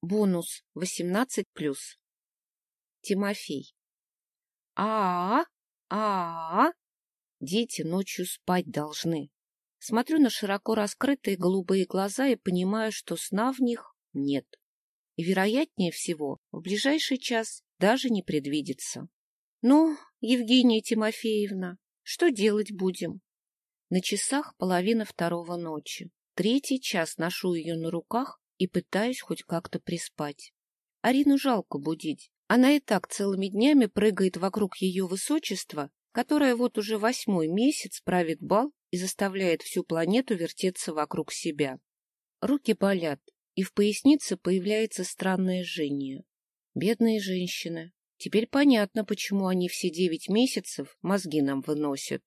Бонус 18+. Тимофей. а а а Дети ночью спать должны. Смотрю на широко раскрытые голубые глаза и понимаю, что сна в них нет. И, вероятнее всего, в ближайший час даже не предвидится. Ну, Евгения Тимофеевна, что делать будем? На часах половина второго ночи. Третий час ношу ее на руках и пытаюсь хоть как-то приспать. Арину жалко будить. Она и так целыми днями прыгает вокруг ее высочества, которое вот уже восьмой месяц правит бал и заставляет всю планету вертеться вокруг себя. Руки болят, и в пояснице появляется странное жжение. Бедные женщины. Теперь понятно, почему они все девять месяцев мозги нам выносят.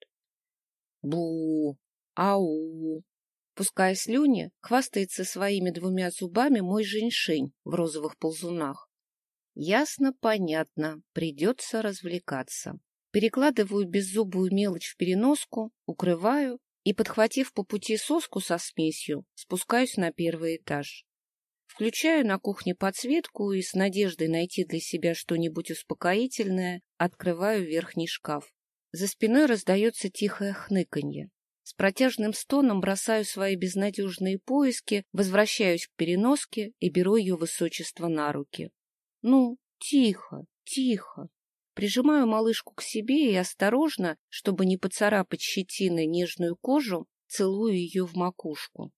Бу! Ау! Пуская слюни, хвастается своими двумя зубами мой женьшень в розовых ползунах. Ясно, понятно, придется развлекаться. Перекладываю беззубую мелочь в переноску, укрываю и, подхватив по пути соску со смесью, спускаюсь на первый этаж. Включаю на кухне подсветку и с надеждой найти для себя что-нибудь успокоительное открываю верхний шкаф. За спиной раздается тихое хныканье. С протяжным стоном бросаю свои безнадежные поиски, возвращаюсь к переноске и беру ее высочество на руки. Ну, тихо, тихо. Прижимаю малышку к себе и осторожно, чтобы не поцарапать щетиной нежную кожу, целую ее в макушку.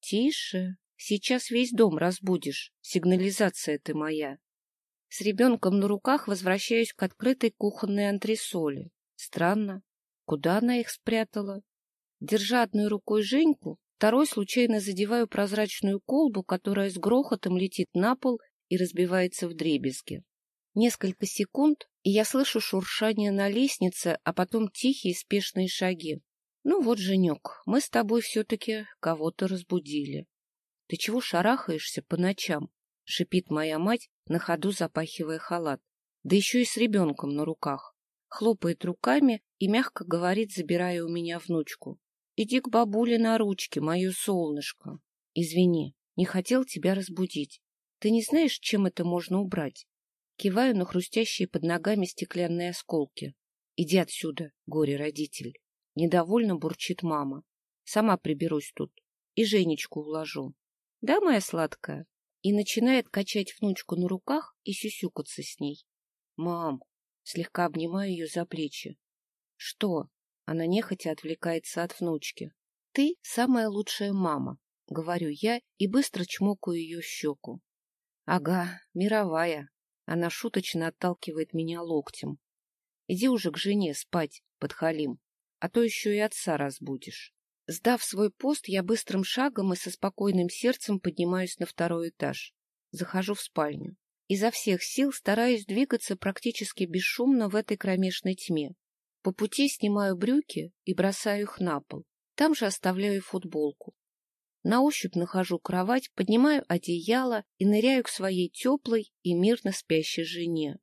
Тише, сейчас весь дом разбудишь, сигнализация ты моя. С ребенком на руках возвращаюсь к открытой кухонной антресоли. Странно, куда она их спрятала? Держа одной рукой Женьку, второй случайно задеваю прозрачную колбу, которая с грохотом летит на пол и разбивается в дребезги. Несколько секунд, и я слышу шуршание на лестнице, а потом тихие спешные шаги. Ну вот, Женек, мы с тобой все-таки кого-то разбудили. Ты чего шарахаешься по ночам? — шипит моя мать, на ходу запахивая халат. Да еще и с ребенком на руках хлопает руками и мягко говорит, забирая у меня внучку. — Иди к бабуле на ручки, мое солнышко. Извини, не хотел тебя разбудить. Ты не знаешь, чем это можно убрать? Киваю на хрустящие под ногами стеклянные осколки. Иди отсюда, горе-родитель. Недовольно бурчит мама. Сама приберусь тут. И Женечку уложу. Да, моя сладкая? И начинает качать внучку на руках и сюсюкаться с ней. Мам, слегка обнимаю ее за плечи. — Что? Она нехотя отвлекается от внучки. — Ты самая лучшая мама, — говорю я и быстро чмокаю ее щеку. — Ага, мировая. Она шуточно отталкивает меня локтем. — Иди уже к жене спать, подхалим, а то еще и отца разбудишь. Сдав свой пост, я быстрым шагом и со спокойным сердцем поднимаюсь на второй этаж. Захожу в спальню. Изо всех сил стараюсь двигаться практически бесшумно в этой кромешной тьме. По пути снимаю брюки и бросаю их на пол. Там же оставляю футболку. На ощупь нахожу кровать, поднимаю одеяло и ныряю к своей теплой и мирно спящей жене.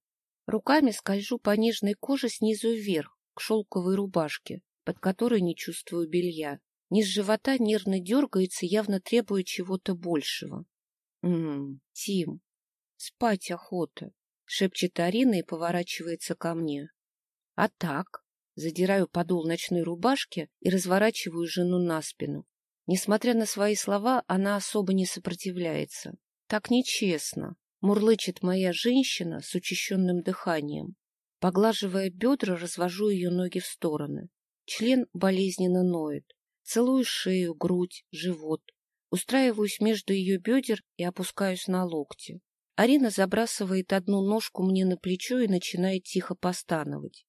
Руками скольжу по нежной коже снизу вверх, к шелковой рубашке, под которой не чувствую белья. Низ живота нервно дергается, явно требуя чего-то большего. Ммм, Тим, Спать охота, — шепчет Арина и поворачивается ко мне. А так? Задираю подол ночной рубашки и разворачиваю жену на спину. Несмотря на свои слова, она особо не сопротивляется. Так нечестно, мурлычет моя женщина с учащенным дыханием. Поглаживая бедра, развожу ее ноги в стороны. Член болезненно ноет. Целую шею, грудь, живот. Устраиваюсь между ее бедер и опускаюсь на локти. Арина забрасывает одну ножку мне на плечо и начинает тихо постановать.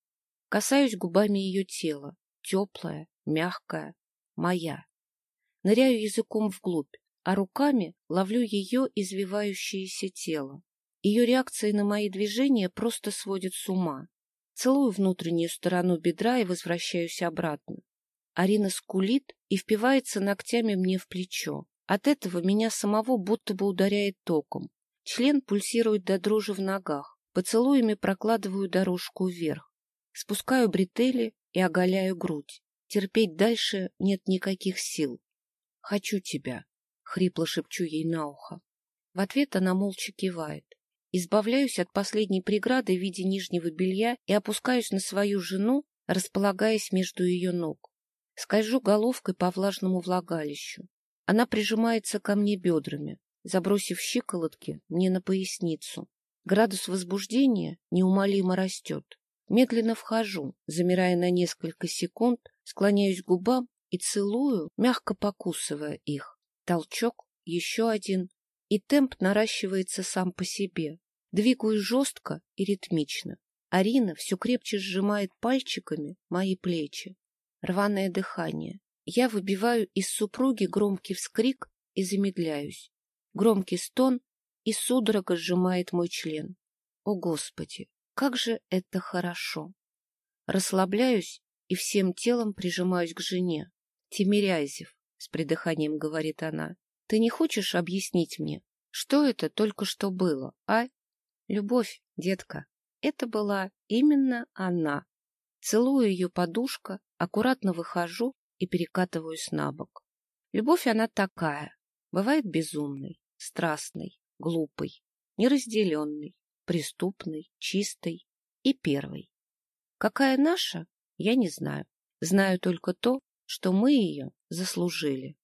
Касаюсь губами ее тела, теплая, мягкая, моя. Ныряю языком вглубь, а руками ловлю ее извивающееся тело. Ее реакции на мои движения просто сводят с ума. Целую внутреннюю сторону бедра и возвращаюсь обратно. Арина скулит и впивается ногтями мне в плечо. От этого меня самого будто бы ударяет током. Член пульсирует до дрожи в ногах. Поцелуями прокладываю дорожку вверх. Спускаю бретели и оголяю грудь. Терпеть дальше нет никаких сил. «Хочу тебя», — хрипло шепчу ей на ухо. В ответ она молча кивает. Избавляюсь от последней преграды в виде нижнего белья и опускаюсь на свою жену, располагаясь между ее ног. Скольжу головкой по влажному влагалищу. Она прижимается ко мне бедрами, забросив щиколотки мне на поясницу. Градус возбуждения неумолимо растет. Медленно вхожу, замирая на несколько секунд, склоняюсь к губам и целую, мягко покусывая их. Толчок, еще один, и темп наращивается сам по себе. Двигаюсь жестко и ритмично. Арина все крепче сжимает пальчиками мои плечи. Рваное дыхание. Я выбиваю из супруги громкий вскрик и замедляюсь. Громкий стон и судорога сжимает мой член. О, Господи, как же это хорошо! Расслабляюсь и всем телом прижимаюсь к жене. Тимирязев, с придыханием говорит она, ты не хочешь объяснить мне, что это только что было, а? Любовь, детка, это была именно она. Целую ее подушка, аккуратно выхожу и перекатываюсь на бок. Любовь она такая, бывает безумной, страстной, глупой, неразделенной, преступной, чистой и первой. Какая наша, я не знаю. Знаю только то, что мы ее заслужили.